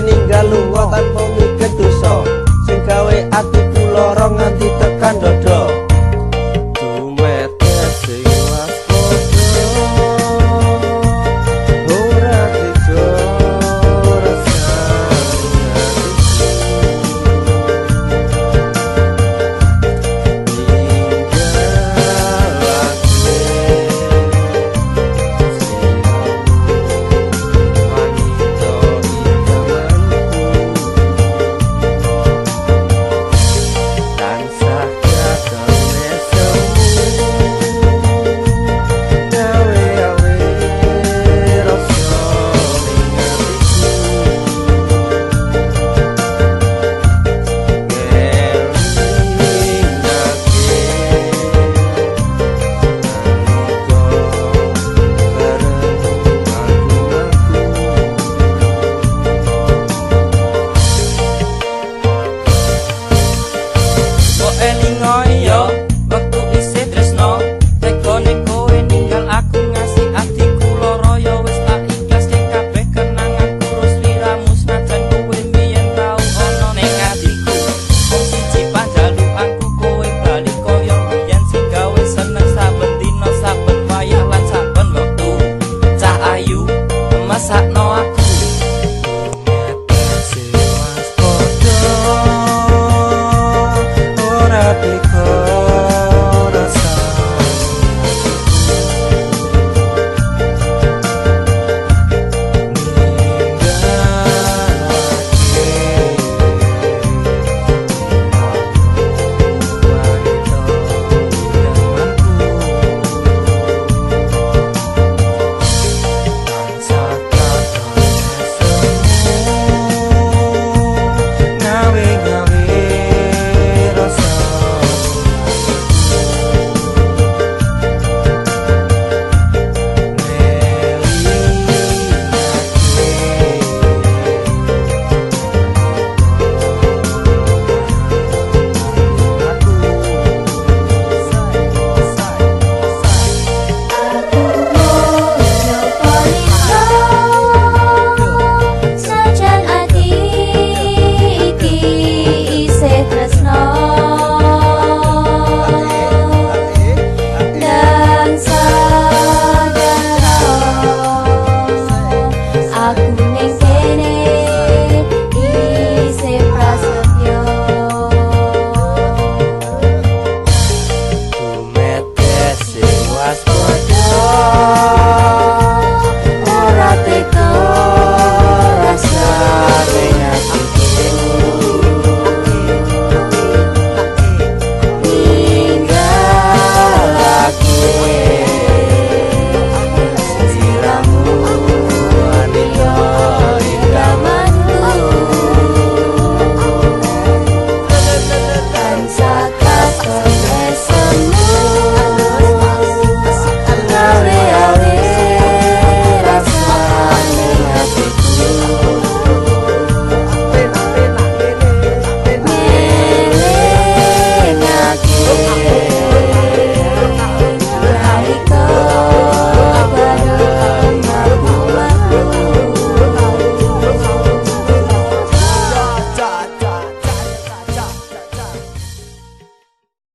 meninggal tanpa